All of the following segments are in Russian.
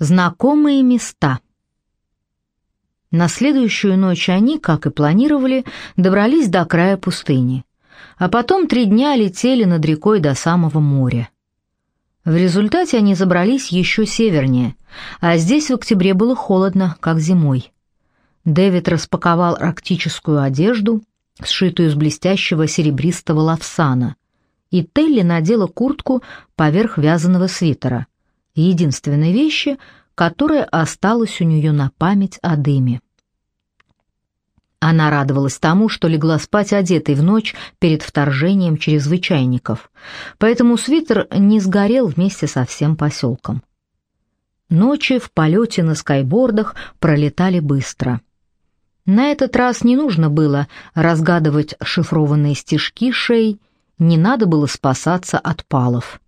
Знакомые места. На следующую ночь они, как и планировали, добрались до края пустыни, а потом три дня летели над рекой до самого моря. В результате они забрались еще севернее, а здесь в октябре было холодно, как зимой. Дэвид распаковал арктическую одежду, сшитую из блестящего серебристого лавсана, и Телли надела куртку поверх вязаного свитера — единственной вещи, которая осталась у нее на память о дыме. Она радовалась тому, что легла спать одетой в ночь перед вторжением чрезвычайников, поэтому свитер не сгорел вместе со всем поселком. Ночи в полете на скайбордах пролетали быстро. На этот раз не нужно было разгадывать шифрованные стежки шей, не надо было спасаться от палов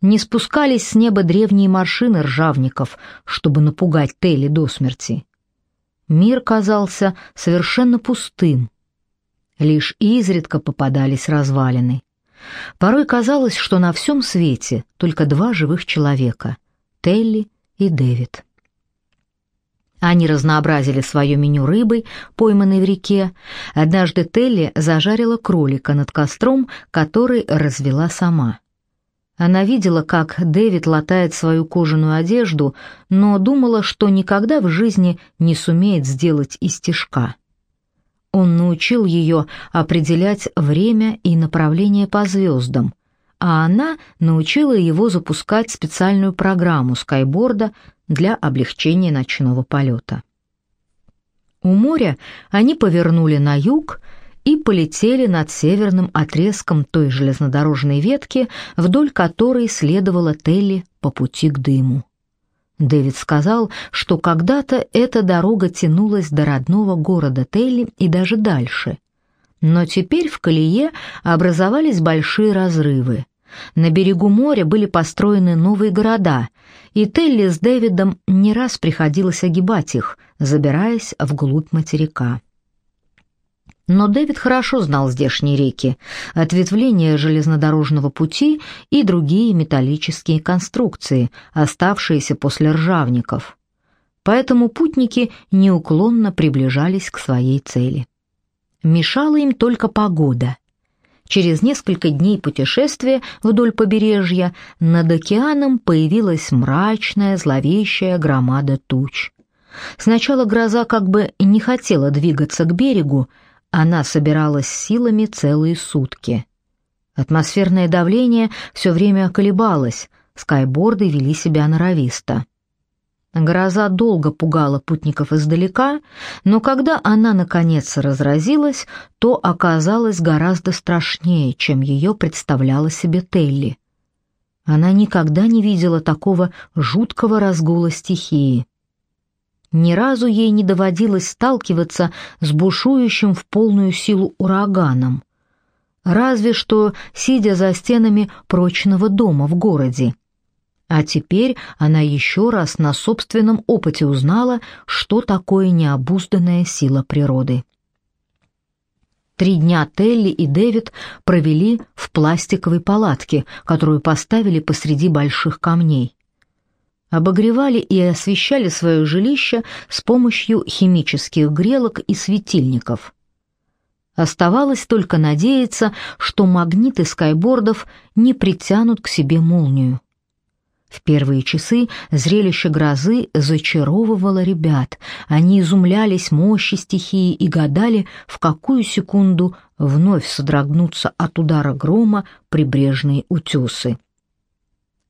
не спускались с неба древние машины ржавников, чтобы напугать Телли до смерти. Мир казался совершенно пустым. Лишь изредка попадались развалины. Порой казалось, что на всем свете только два живых человека — Телли и Дэвид. Они разнообразили свое меню рыбой, пойманной в реке. Однажды Телли зажарила кролика над костром, который развела сама. Она видела, как Дэвид латает свою кожаную одежду, но думала, что никогда в жизни не сумеет сделать из стежка. Он научил ее определять время и направление по звездам, а она научила его запускать специальную программу скайборда для облегчения ночного полета. У моря они повернули на юг и полетели над северным отрезком той железнодорожной ветки, вдоль которой следовала Телли по пути к дыму. Дэвид сказал, что когда-то эта дорога тянулась до родного города Телли и даже дальше. Но теперь в колее образовались большие разрывы. На берегу моря были построены новые города, и Телли с Дэвидом не раз приходилось огибать их, забираясь вглубь материка. Но Дэвид хорошо знал здешние реки, ответвления железнодорожного пути и другие металлические конструкции, оставшиеся после ржавников. Поэтому путники неуклонно приближались к своей цели. Мешала им только погода. Через несколько дней путешествия вдоль побережья над океаном появилась мрачная, зловещая громада туч. Сначала гроза как бы не хотела двигаться к берегу, она собиралась силами целые сутки. Атмосферное давление все время колебалось, скайборды вели себя норовисто. Гроза долго пугала путников издалека, но когда она наконец разразилась, то оказалась гораздо страшнее, чем ее представляла себе Телли. Она никогда не видела такого жуткого разгула стихии. Ни разу ей не доводилось сталкиваться с бушующим в полную силу ураганом. Разве что сидя за стенами прочного дома в городе. А теперь она еще раз на собственном опыте узнала, что такое необузданная сила природы. Три дня Телли и Дэвид провели в пластиковой палатке, которую поставили посреди больших камней обогревали и освещали свое жилище с помощью химических грелок и светильников. Оставалось только надеяться, что магниты скайбордов не притянут к себе молнию. В первые часы зрелище грозы зачаровывало ребят. Они изумлялись мощи стихии и гадали, в какую секунду вновь содрогнутся от удара грома прибрежные утесы.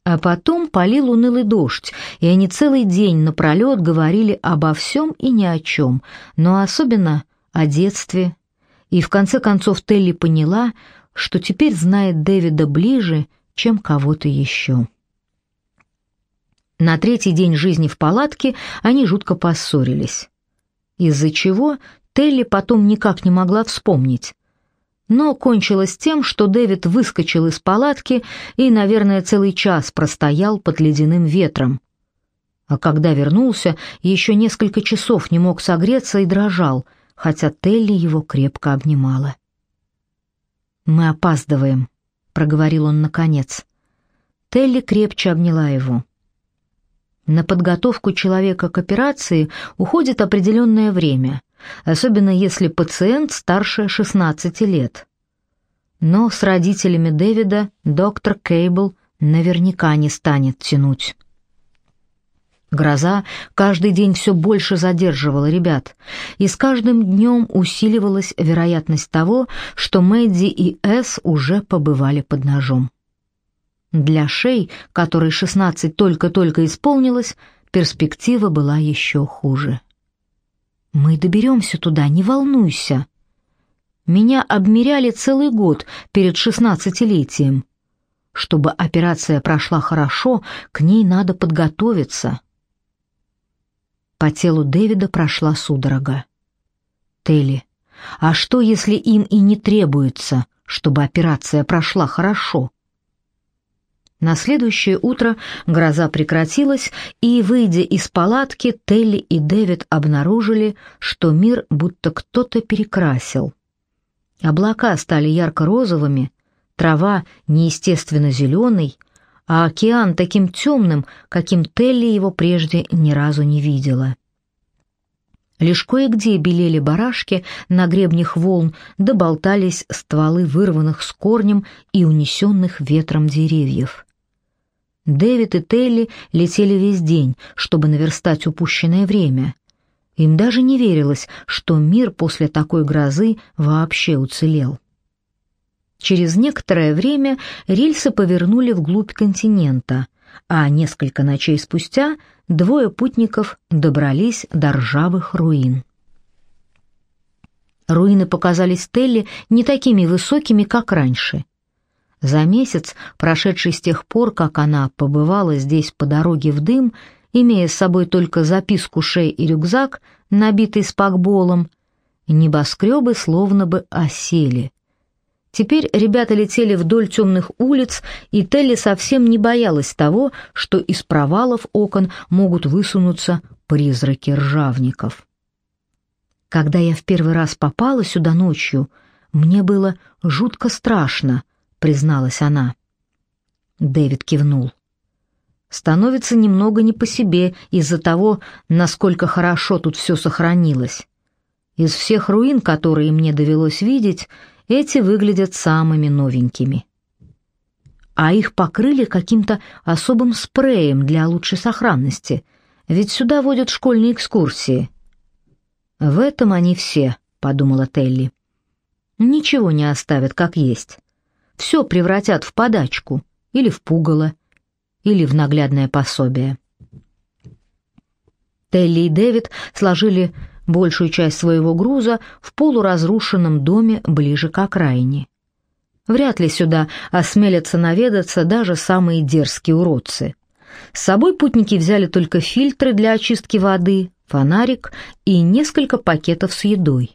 А потом полил унылый дождь, и они целый день напролет говорили обо всем и ни о чем, но особенно о детстве. И в конце концов Телли поняла, что теперь знает Дэвида ближе, чем кого-то еще. На третий день жизни в палатке они жутко поссорились, из-за чего Телли потом никак не могла вспомнить, но кончилось тем, что Дэвид выскочил из палатки и, наверное, целый час простоял под ледяным ветром. А когда вернулся, еще несколько часов не мог согреться и дрожал, хотя Телли его крепко обнимала. «Мы опаздываем», — проговорил он наконец. Телли крепче обняла его. На подготовку человека к операции уходит определенное время, особенно если пациент старше 16 лет. Но с родителями Дэвида доктор Кейбл наверняка не станет тянуть. Гроза каждый день все больше задерживала ребят, и с каждым днем усиливалась вероятность того, что Мэдди и Эс уже побывали под ножом. Для Шей, которой 16 только-только исполнилось, перспектива была еще хуже. «Мы доберемся туда, не волнуйся», меня обмеряли целый год перед шестнадцатилетием. Чтобы операция прошла хорошо, к ней надо подготовиться. По телу Дэвида прошла судорога. Телли, а что, если им и не требуется, чтобы операция прошла хорошо? На следующее утро гроза прекратилась, и, выйдя из палатки, Телли и Дэвид обнаружили, что мир будто кто-то перекрасил. Облака стали ярко-розовыми, трава неестественно зеленой, а океан таким темным, каким Телли его прежде ни разу не видела. Лишь кое-где белели барашки на гребнях волн, да болтались стволы вырванных с корнем и унесенных ветром деревьев. Дэвид и Телли летели весь день, чтобы наверстать упущенное время — им даже не верилось, что мир после такой грозы вообще уцелел. Через некоторое время рельсы повернули вглубь континента, а несколько ночей спустя двое путников добрались до ржавых руин. Руины показались Телли не такими высокими, как раньше. За месяц, прошедший с тех пор, как она побывала здесь по дороге в дым, имея с собой только записку шей и рюкзак, набитый спакболом, небоскребы словно бы осели. Теперь ребята летели вдоль темных улиц, и Телли совсем не боялась того, что из провалов окон могут высунуться призраки ржавников. Когда я в первый раз попала сюда ночью, мне было жутко страшно, призналась она. Дэвид кивнул становится немного не по себе из-за того, насколько хорошо тут все сохранилось. Из всех руин, которые мне довелось видеть, эти выглядят самыми новенькими. А их покрыли каким-то особым спреем для лучшей сохранности, ведь сюда водят школьные экскурсии. В этом они все, подумала Телли. Ничего не оставят как есть. Все превратят в подачку или в пугало или в наглядное пособие. Телли и Дэвид сложили большую часть своего груза в полуразрушенном доме ближе к окраине. Вряд ли сюда осмелятся наведаться даже самые дерзкие уродцы. С собой путники взяли только фильтры для очистки воды, фонарик и несколько пакетов с едой.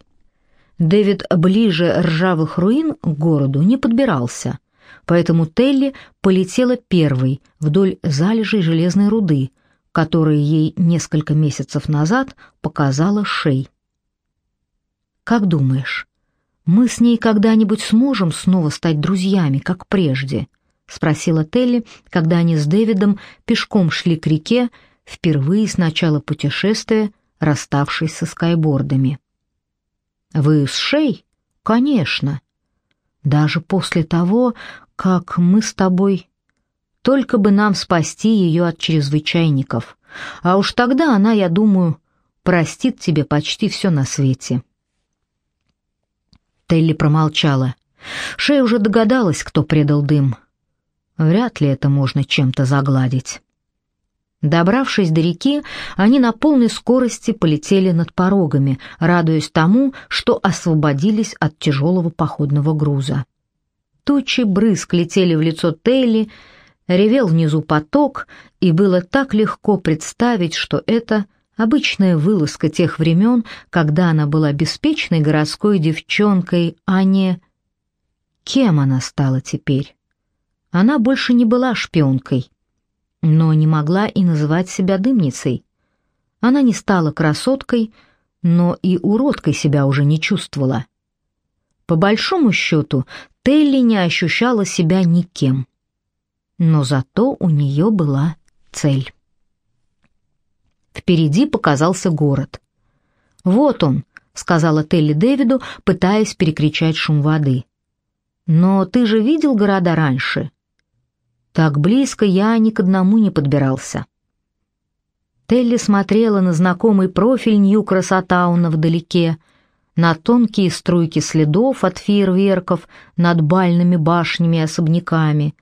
Дэвид ближе ржавых руин к городу не подбирался поэтому Телли полетела первой вдоль залежей железной руды, которые ей несколько месяцев назад показала Шей. «Как думаешь, мы с ней когда-нибудь сможем снова стать друзьями, как прежде?» — спросила Телли, когда они с Дэвидом пешком шли к реке, впервые с начала путешествия, расставшись со скайбордами. «Вы с Шей?» «Конечно. Даже после того, как мы с тобой... Только бы нам спасти ее от чрезвычайников. А уж тогда она, я думаю, простит тебе почти все на свете». Телли промолчала. Шей уже догадалась, кто предал дым. Вряд ли это можно чем-то загладить. Добравшись до реки, они на полной скорости полетели над порогами, радуясь тому, что освободились от тяжелого походного груза. Тучи брызг летели в лицо Тейли, ревел внизу поток, и было так легко представить, что это обычная вылазка тех времен, когда она была беспечной городской девчонкой, а не... Кем она стала теперь? Она больше не была шпионкой, но не могла и называть себя дымницей. Она не стала красоткой, но и уродкой себя уже не чувствовала. По большому счету, Телли не ощущала себя никем. Но зато у нее была цель. Впереди показался город. «Вот он», — сказала Телли Дэвиду, пытаясь перекричать шум воды. «Но ты же видел города раньше?» «Так близко я ни к одному не подбирался». Телли смотрела на знакомый профиль Нью-Красотауна вдалеке, на тонкие струйки следов от фейерверков над бальными башнями и особняками.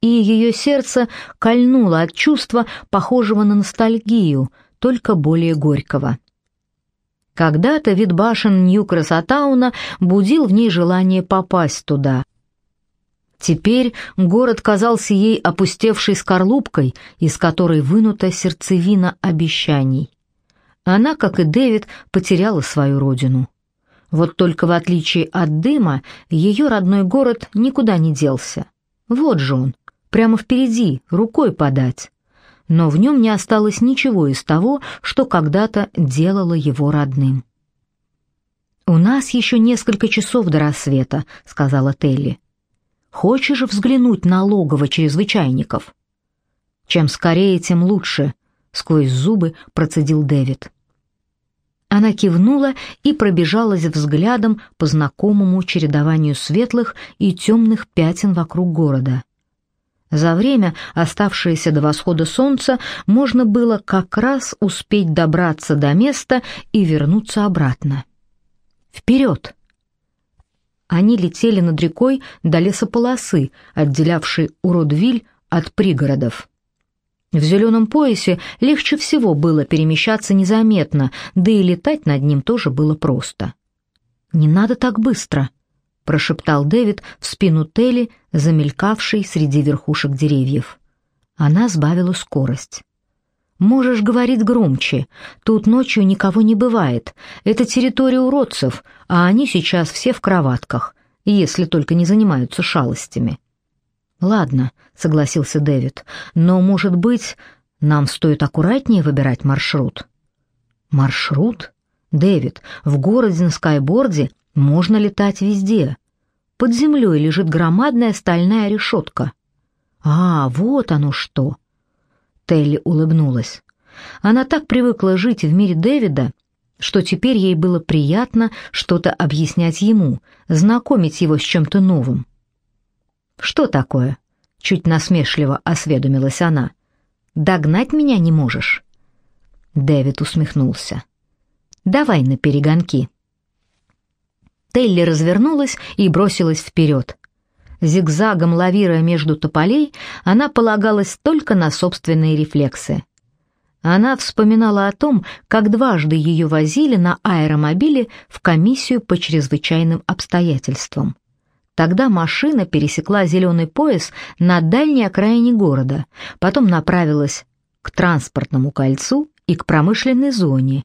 И ее сердце кольнуло от чувства, похожего на ностальгию, только более горького. Когда-то вид башен Нью-Красотауна будил в ней желание попасть туда. Теперь город казался ей опустевшей скорлупкой, из которой вынута сердцевина обещаний. Она, как и Дэвид, потеряла свою родину. Вот только в отличие от дыма, ее родной город никуда не делся. Вот же он, прямо впереди, рукой подать но в нем не осталось ничего из того, что когда-то делало его родным. «У нас еще несколько часов до рассвета», — сказала Телли. «Хочешь взглянуть на логово чрезвычайников?» «Чем скорее, тем лучше», — сквозь зубы процедил Дэвид. Она кивнула и пробежалась взглядом по знакомому чередованию светлых и темных пятен вокруг города. За время, оставшееся до восхода солнца, можно было как раз успеть добраться до места и вернуться обратно. Вперед! Они летели над рекой до лесополосы, отделявшей Уродвиль от пригородов. В зеленом поясе легче всего было перемещаться незаметно, да и летать над ним тоже было просто. «Не надо так быстро», прошептал Дэвид в спину Телли, замелькавшей среди верхушек деревьев. Она сбавила скорость. Можешь говорить громче. Тут ночью никого не бывает. Это территория уродцев, а они сейчас все в кроватках, если только не занимаются шалостями. Ладно, согласился Дэвид. Но, может быть, нам стоит аккуратнее выбирать маршрут. Маршрут? Дэвид, в городе на скайборде можно летать везде. Под землей лежит громадная стальная решетка. А, вот оно что. Телли улыбнулась. Она так привыкла жить в мире Дэвида, что теперь ей было приятно что-то объяснять ему, знакомить его с чем-то новым. «Что такое?» — чуть насмешливо осведомилась она. «Догнать меня не можешь?» Дэвид усмехнулся. «Давай на перегонки». Телли развернулась и бросилась вперед. Зигзагом лавируя между тополей, она полагалась только на собственные рефлексы. Она вспоминала о том, как дважды ее возили на аэромобиле в комиссию по чрезвычайным обстоятельствам. Тогда машина пересекла зеленый пояс на дальней окраине города, потом направилась к транспортному кольцу и к промышленной зоне,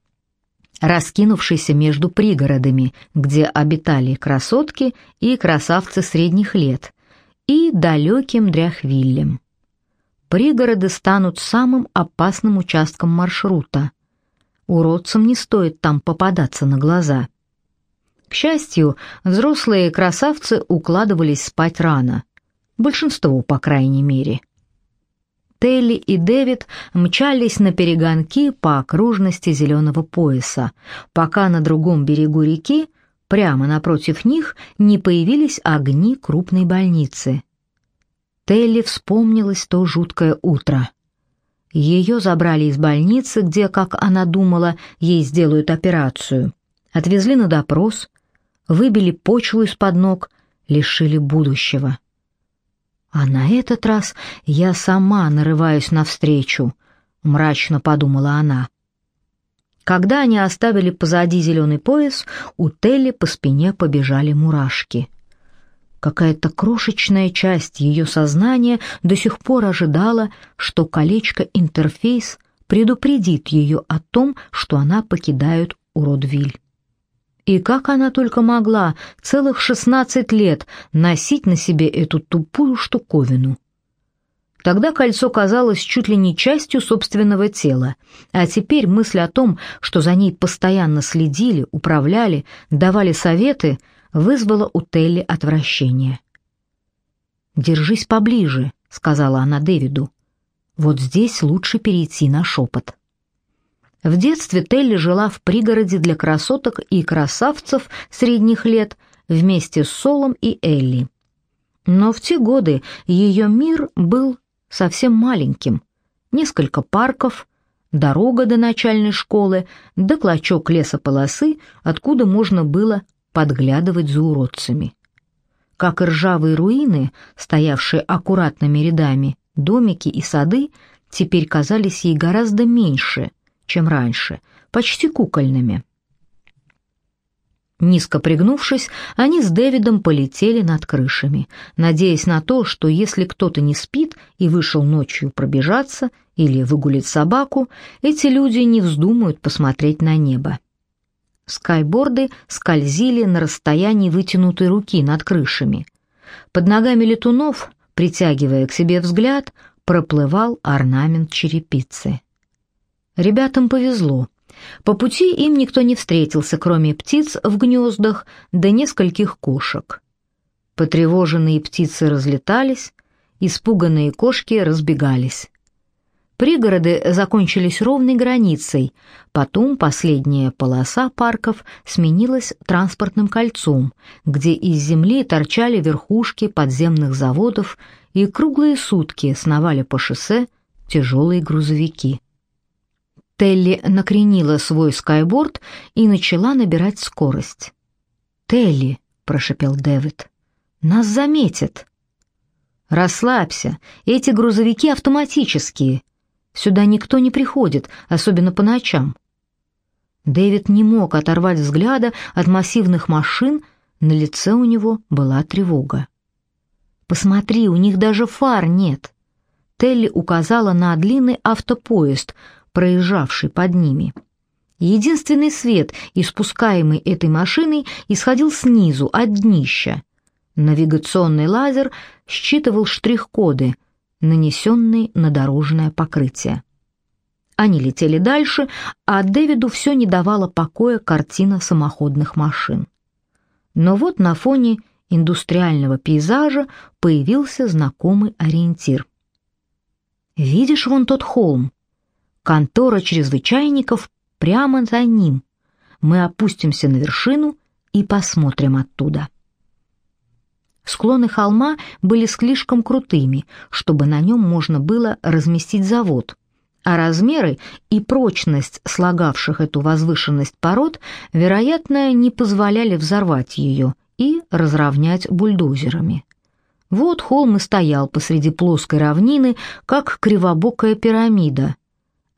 раскинувшийся между пригородами, где обитали красотки и красавцы средних лет, и далеким Дряхвиллем. Пригороды станут самым опасным участком маршрута. Уродцам не стоит там попадаться на глаза. К счастью, взрослые красавцы укладывались спать рано. Большинство, по крайней мере. Телли и Дэвид мчались на перегонки по окружности зеленого пояса, пока на другом берегу реки, прямо напротив них, не появились огни крупной больницы. Телли вспомнилось то жуткое утро. Ее забрали из больницы, где, как она думала, ей сделают операцию. Отвезли на допрос, выбили почву из-под ног, лишили будущего. А на этот раз я сама нарываюсь навстречу, мрачно подумала она. Когда они оставили позади зеленый пояс, у Телли по спине побежали мурашки. Какая-то крошечная часть ее сознания до сих пор ожидала, что колечко-интерфейс предупредит ее о том, что она покидает Уродвиль. И как она только могла целых шестнадцать лет носить на себе эту тупую штуковину. Тогда кольцо казалось чуть ли не частью собственного тела, а теперь мысль о том, что за ней постоянно следили, управляли, давали советы, вызвала у Телли отвращение. «Держись поближе», — сказала она Дэвиду. «Вот здесь лучше перейти на шепот». В детстве Телли жила в пригороде для красоток и красавцев средних лет вместе с Солом и Элли. Но в те годы ее мир был совсем маленьким. Несколько парков, дорога до начальной школы, да клочок лесополосы, откуда можно было подглядывать за уродцами. Как и ржавые руины, стоявшие аккуратными рядами, домики и сады теперь казались ей гораздо меньше, чем раньше, почти кукольными. Низко пригнувшись, они с Дэвидом полетели над крышами, надеясь на то, что если кто-то не спит и вышел ночью пробежаться или выгулить собаку, эти люди не вздумают посмотреть на небо. Скайборды скользили на расстоянии вытянутой руки над крышами. Под ногами летунов, притягивая к себе взгляд, проплывал орнамент черепицы. Ребятам повезло. По пути им никто не встретился, кроме птиц в гнездах да нескольких кошек. Потревоженные птицы разлетались, испуганные кошки разбегались. Пригороды закончились ровной границей, потом последняя полоса парков сменилась транспортным кольцом, где из земли торчали верхушки подземных заводов и круглые сутки сновали по шоссе тяжелые грузовики. Телли накренила свой скайборд и начала набирать скорость. «Телли», — прошепел Дэвид, — «нас заметят». «Расслабься, эти грузовики автоматические. Сюда никто не приходит, особенно по ночам». Дэвид не мог оторвать взгляда от массивных машин, на лице у него была тревога. «Посмотри, у них даже фар нет». Телли указала на длинный автопоезд, проезжавший под ними. Единственный свет, испускаемый этой машиной, исходил снизу, от днища. Навигационный лазер считывал штрих-коды, нанесенные на дорожное покрытие. Они летели дальше, а Дэвиду все не давала покоя картина самоходных машин. Но вот на фоне индустриального пейзажа появился знакомый ориентир. «Видишь вон тот холм? Контора чрезвычайников прямо за ним. Мы опустимся на вершину и посмотрим оттуда. Склоны холма были слишком крутыми, чтобы на нем можно было разместить завод, а размеры и прочность слагавших эту возвышенность пород, вероятно, не позволяли взорвать ее и разровнять бульдозерами. Вот холм и стоял посреди плоской равнины, как кривобокая пирамида,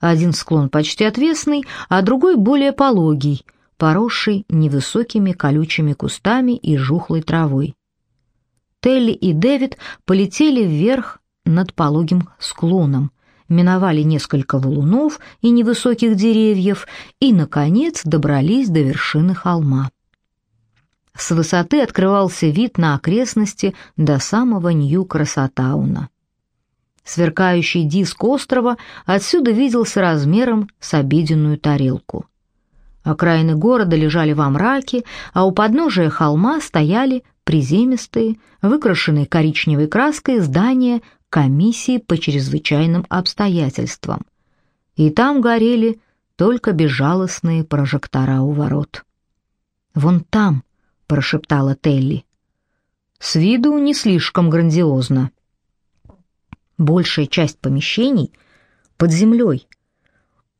один склон почти отвесный, а другой более пологий, поросший невысокими колючими кустами и жухлой травой. Телли и Дэвид полетели вверх над пологим склоном, миновали несколько валунов и невысоких деревьев и, наконец, добрались до вершины холма. С высоты открывался вид на окрестности до самого Нью-Красотауна. Сверкающий диск острова отсюда виделся размером с обеденную тарелку. Окраины города лежали во мраке, а у подножия холма стояли приземистые, выкрашенные коричневой краской здания комиссии по чрезвычайным обстоятельствам. И там горели только безжалостные прожектора у ворот. «Вон там», — прошептала Телли. «С виду не слишком грандиозно», Большая часть помещений под землей.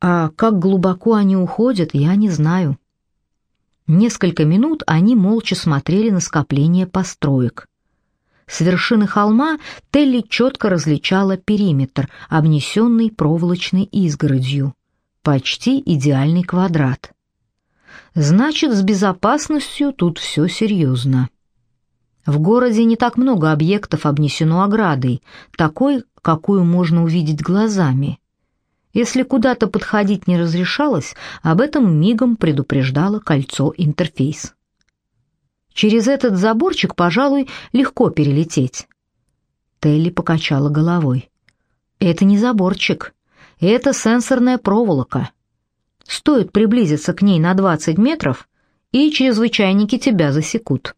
А как глубоко они уходят, я не знаю. Несколько минут они молча смотрели на скопление построек. С вершины холма Телли четко различала периметр, обнесенный проволочной изгородью. Почти идеальный квадрат. Значит, с безопасностью тут все серьезно. В городе не так много объектов обнесено оградой, такой, какую можно увидеть глазами. Если куда-то подходить не разрешалось, об этом мигом предупреждало кольцо-интерфейс. Через этот заборчик, пожалуй, легко перелететь. Телли покачала головой. Это не заборчик, это сенсорная проволока. Стоит приблизиться к ней на 20 метров, и чрезвычайники тебя засекут.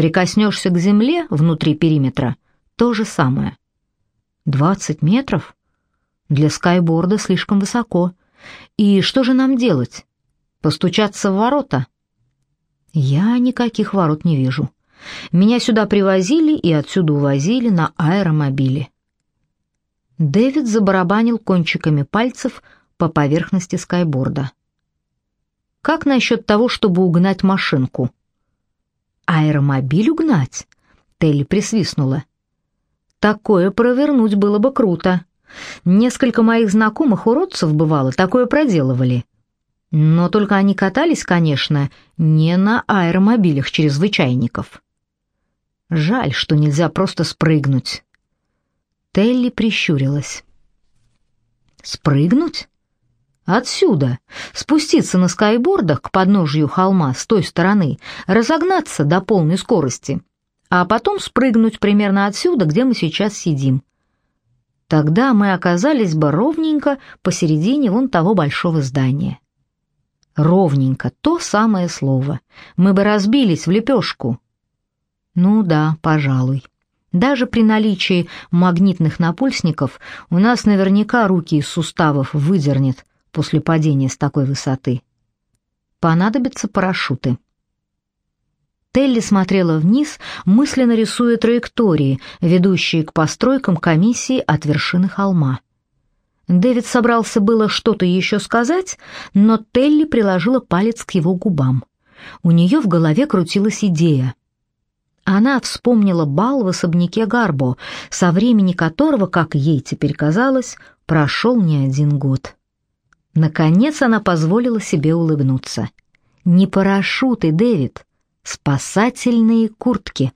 Прикоснешься к земле внутри периметра — то же самое. Двадцать метров? Для скайборда слишком высоко. И что же нам делать? Постучаться в ворота? Я никаких ворот не вижу. Меня сюда привозили и отсюда увозили на аэромобиле. Дэвид забарабанил кончиками пальцев по поверхности скайборда. Как насчет того, чтобы угнать машинку? Аэромобиль угнать? Телли присвистнула. Такое провернуть было бы круто. Несколько моих знакомых уродцев бывало такое проделывали. Но только они катались, конечно, не на аэромобилях чрезвычайников. Жаль, что нельзя просто спрыгнуть. Телли прищурилась. Спрыгнуть? Отсюда, спуститься на скайбордах к подножию холма с той стороны, разогнаться до полной скорости, а потом спрыгнуть примерно отсюда, где мы сейчас сидим. Тогда мы оказались бы ровненько посередине вон того большого здания. Ровненько, то самое слово. Мы бы разбились в лепешку. Ну да, пожалуй. Даже при наличии магнитных напульсников у нас наверняка руки из суставов выдернет после падения с такой высоты. Понадобятся парашюты. Телли смотрела вниз, мысленно рисуя траектории, ведущие к постройкам комиссии от вершины холма. Дэвид собрался было что-то еще сказать, но Телли приложила палец к его губам. У нее в голове крутилась идея. Она вспомнила бал в особняке Гарбо, со времени которого, как ей теперь казалось, прошел не один год. Наконец она позволила себе улыбнуться. «Не парашюты, Дэвид, спасательные куртки».